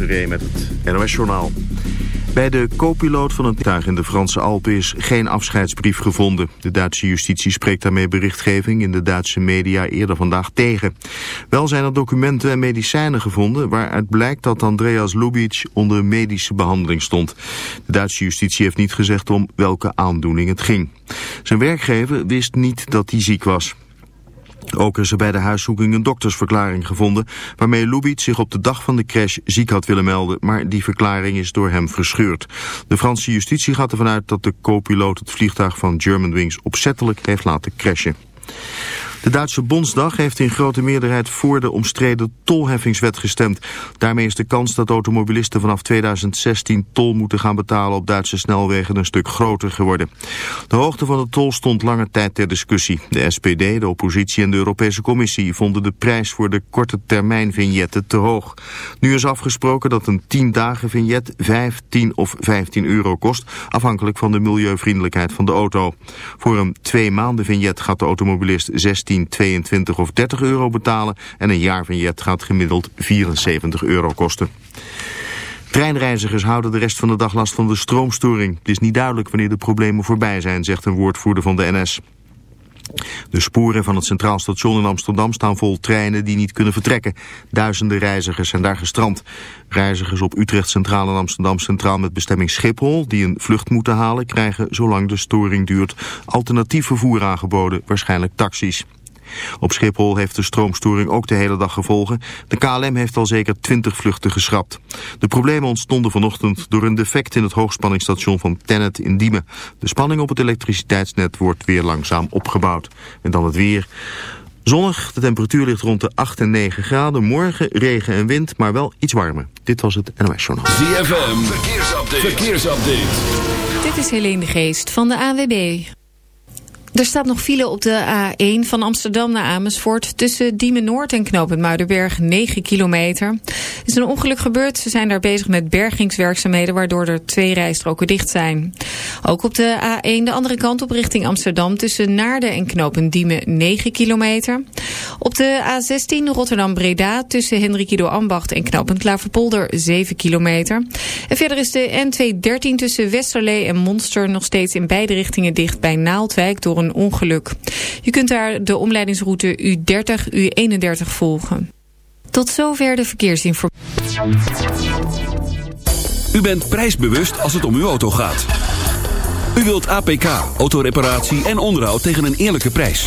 Met het NOS-journaal. Bij de co-piloot van het tuig in de Franse Alpen is geen afscheidsbrief gevonden. De Duitse justitie spreekt daarmee berichtgeving in de Duitse media eerder vandaag tegen. Wel zijn er documenten en medicijnen gevonden waaruit blijkt dat Andreas Lubitsch onder medische behandeling stond. De Duitse justitie heeft niet gezegd om welke aandoening het ging. Zijn werkgever wist niet dat hij ziek was. Ook is er bij de huiszoeking een doktersverklaring gevonden... waarmee Lubitsch zich op de dag van de crash ziek had willen melden... maar die verklaring is door hem verscheurd. De Franse justitie gaat ervan uit dat de co-piloot het vliegtuig van Germanwings opzettelijk heeft laten crashen. De Duitse Bondsdag heeft in grote meerderheid voor de omstreden tolheffingswet gestemd. Daarmee is de kans dat automobilisten vanaf 2016 tol moeten gaan betalen op Duitse snelwegen een stuk groter geworden. De hoogte van de tol stond lange tijd ter discussie. De SPD, de oppositie en de Europese Commissie vonden de prijs voor de korte termijn vignetten te hoog. Nu is afgesproken dat een 10 dagen vignet 5, 10 of 15 euro kost, afhankelijk van de milieuvriendelijkheid van de auto. Voor een twee maanden vignet gaat de automobilist 16 10, 22 of 30 euro betalen en een jaarvignet gaat gemiddeld 74 euro kosten. Treinreizigers houden de rest van de dag last van de stroomstoring. Het is niet duidelijk wanneer de problemen voorbij zijn, zegt een woordvoerder van de NS. De sporen van het Centraal Station in Amsterdam staan vol treinen die niet kunnen vertrekken. Duizenden reizigers zijn daar gestrand. Reizigers op Utrecht Centraal en Amsterdam Centraal met bestemming Schiphol... die een vlucht moeten halen, krijgen zolang de storing duurt... alternatief vervoer aangeboden, waarschijnlijk taxis. Op Schiphol heeft de stroomstoring ook de hele dag gevolgen. De KLM heeft al zeker 20 vluchten geschrapt. De problemen ontstonden vanochtend door een defect in het hoogspanningsstation van Tennet in Diemen. De spanning op het elektriciteitsnet wordt weer langzaam opgebouwd. En dan het weer. Zonnig, de temperatuur ligt rond de 8 en 9 graden. Morgen regen en wind, maar wel iets warmer. Dit was het NOS Journal. ZFM, verkeersupdate. verkeersupdate. Dit is Helene de Geest van de AWB. Er staat nog file op de A1 van Amsterdam naar Amersfoort... tussen Diemen Noord en Knoopend Muidenberg, 9 kilometer. Er is een ongeluk gebeurd. Ze zijn daar bezig met bergingswerkzaamheden... waardoor er twee rijstroken dicht zijn. Ook op de A1 de andere kant op richting Amsterdam... tussen Naarden en Knoopend Diemen, 9 kilometer. Op de A16 Rotterdam-Breda tussen Hendrikido Ambacht en Knoopend Klaverpolder, 7 kilometer. En verder is de N213 tussen Westerlee en Monster... nog steeds in beide richtingen dicht bij Naaldwijk... door een ongeluk. Je kunt daar de omleidingsroute U30, U31 volgen. Tot zover de verkeersinformatie. U bent prijsbewust als het om uw auto gaat. U wilt APK, autoreparatie en onderhoud tegen een eerlijke prijs.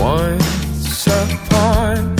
Once upon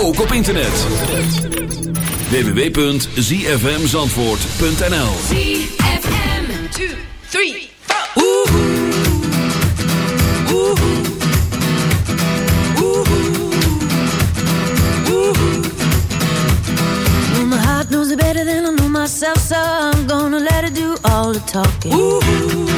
Ook op internet. www.zfmzandvoort.nl ZFM. Two, three, four. Well, my heart knows it better than I know myself, so I'm gonna let it do all the talking. I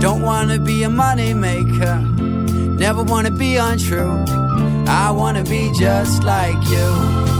Don't wanna be a money maker, never wanna be untrue. I wanna be just like you.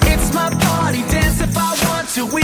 till we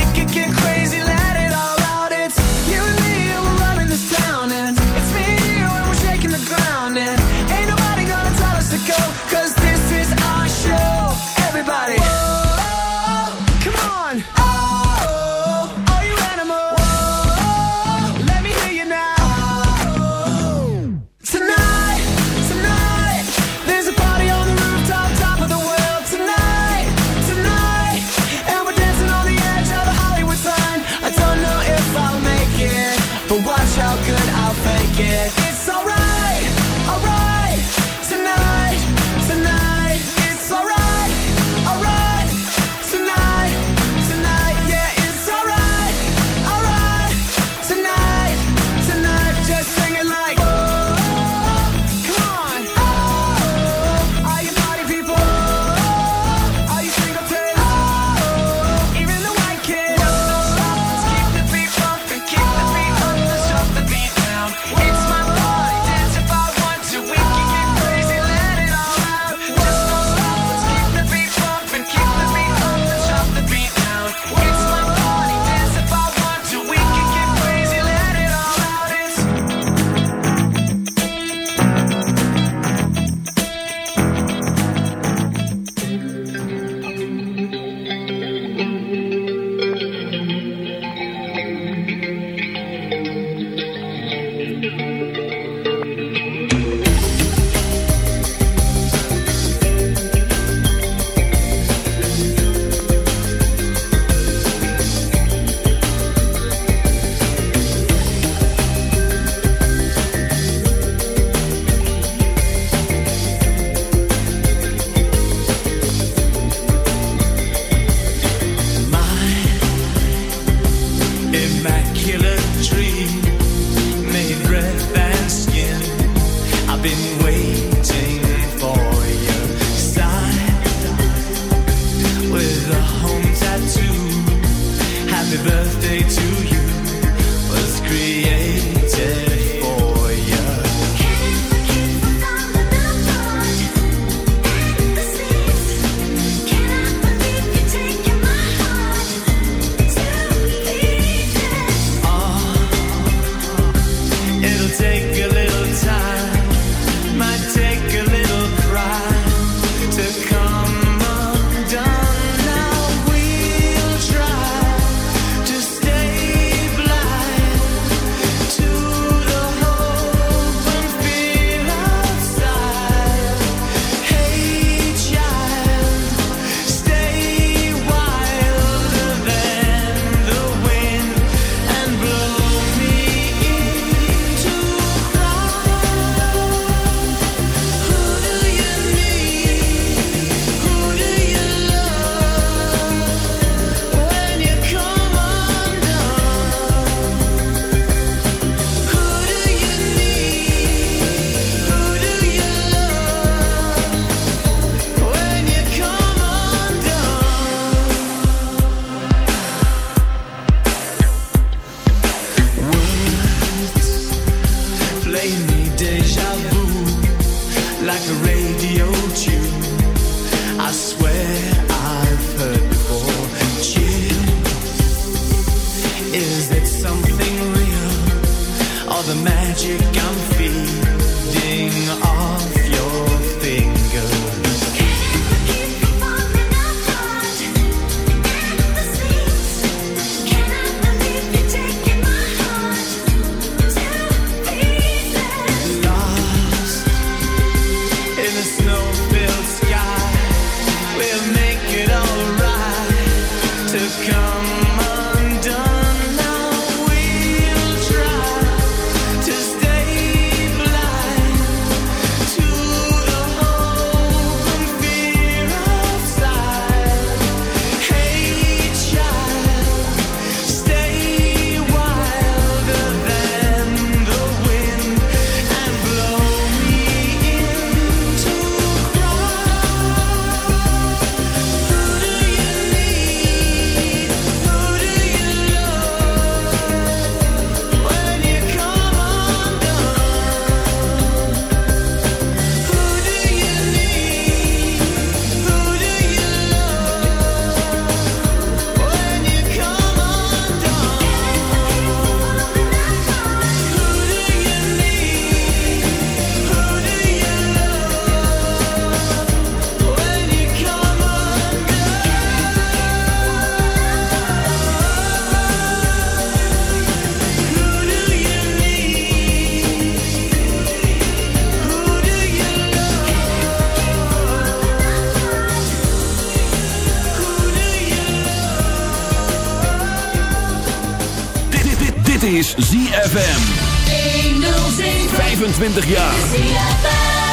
25 jaar.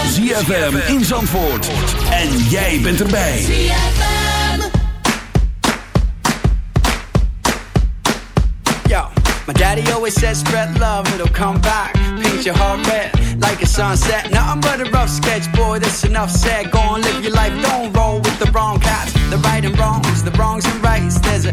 ZFM in Zandvoort. En jij bent erbij. Yo, my daddy always says spread love, it'll come back. Paint your heart red like a sunset. Nothing but a rough sketch, boy, that's enough said. Go on, live your life, don't roll with the wrong cats. The right and wrongs, the wrongs and rights. There's a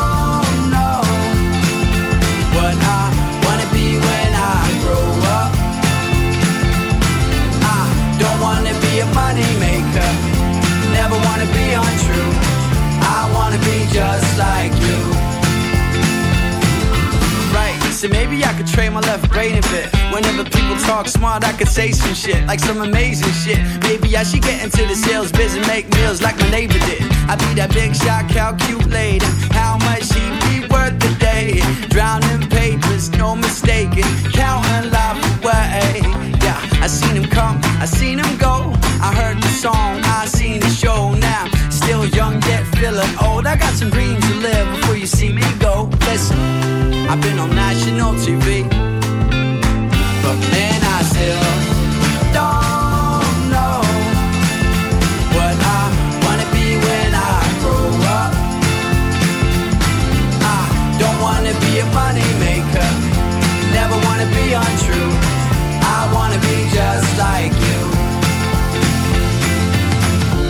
a money maker, never wanna be untrue. I wanna be just like you. Right, so maybe I could trade my left brain a bit. Whenever people talk smart, I could say some shit, like some amazing shit. Maybe I should get into the sales biz and make meals like my neighbor did. I'd be that big shot, calculating how much he be worth a day. Drowning papers, no mistaking, counting life away. Yeah, I seen him come, I seen got some dreams to live before you see me go. Listen, I've been on national TV, but man, I still don't know what I wanna be when I grow up. I don't wanna be a money maker, never wanna be untrue. I wanna be just like you.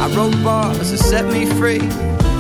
I wrote bars that set me free.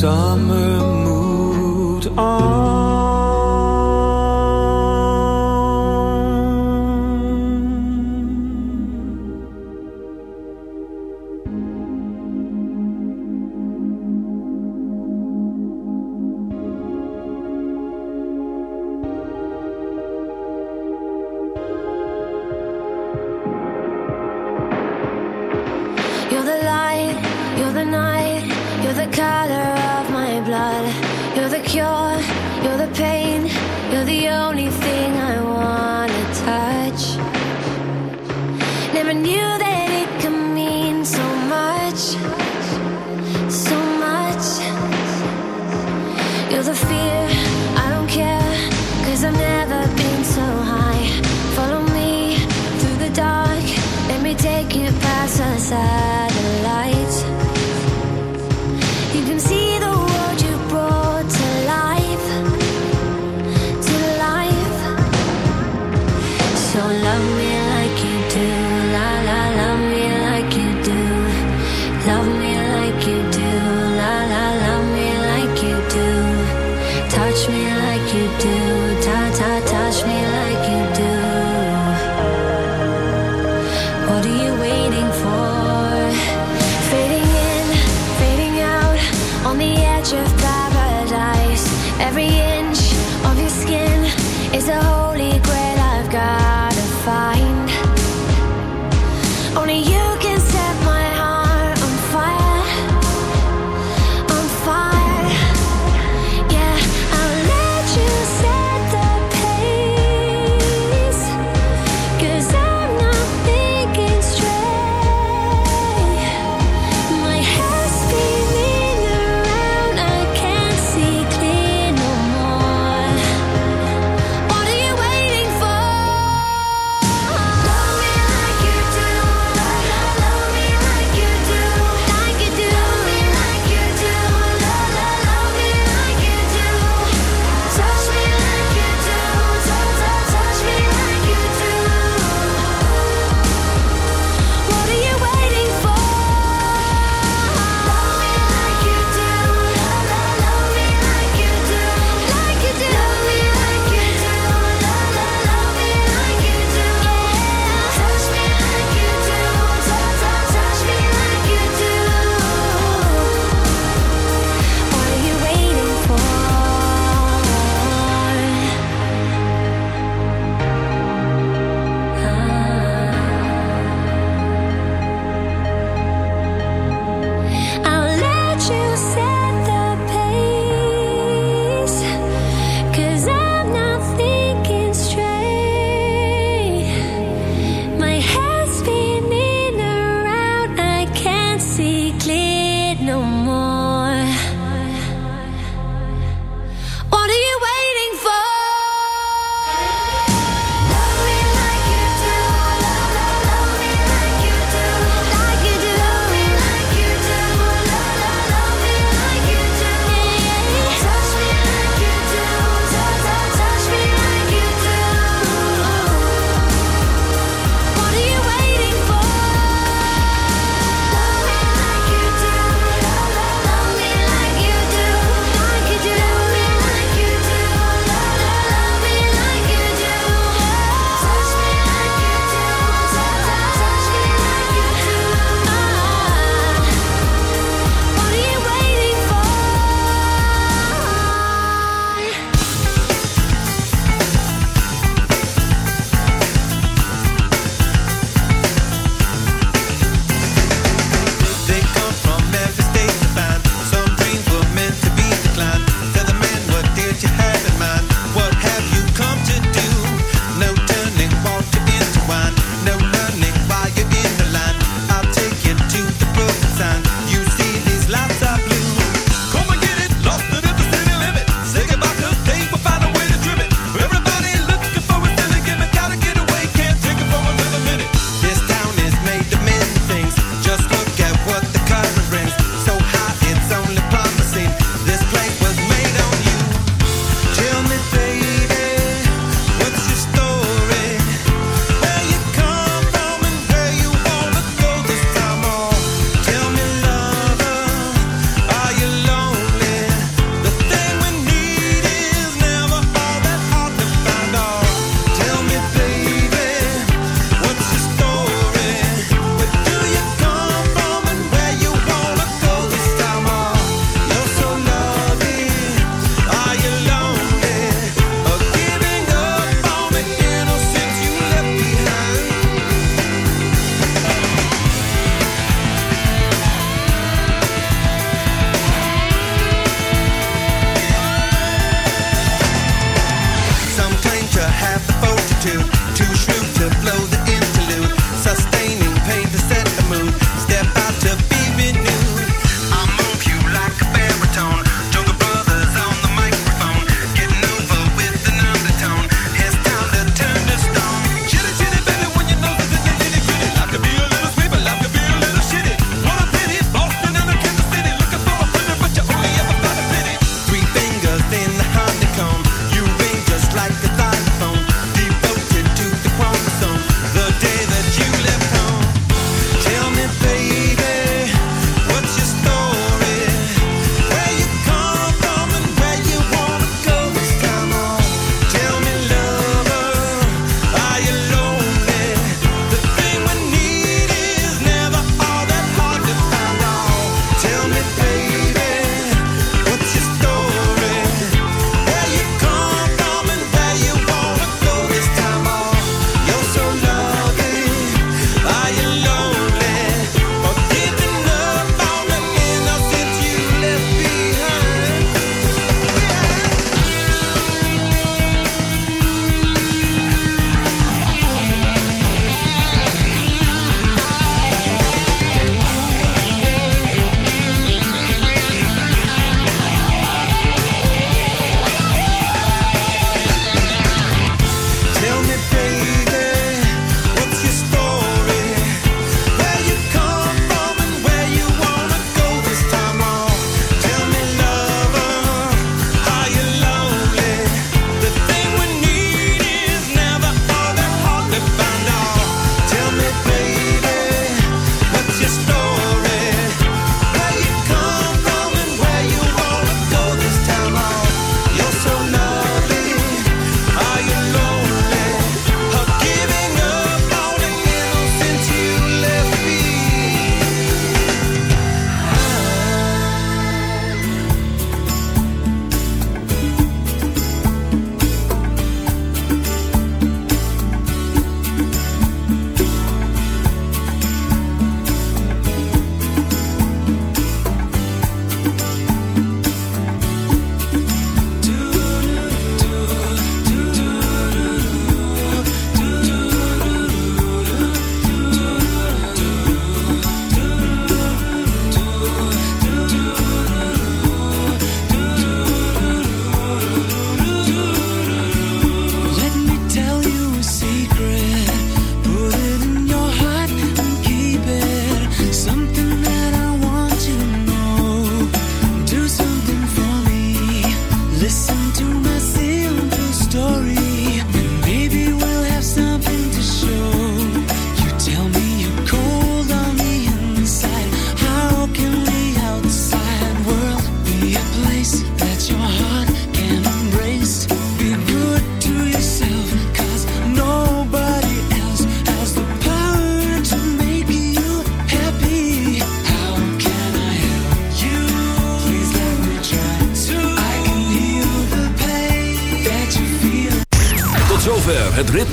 summer moved on ah.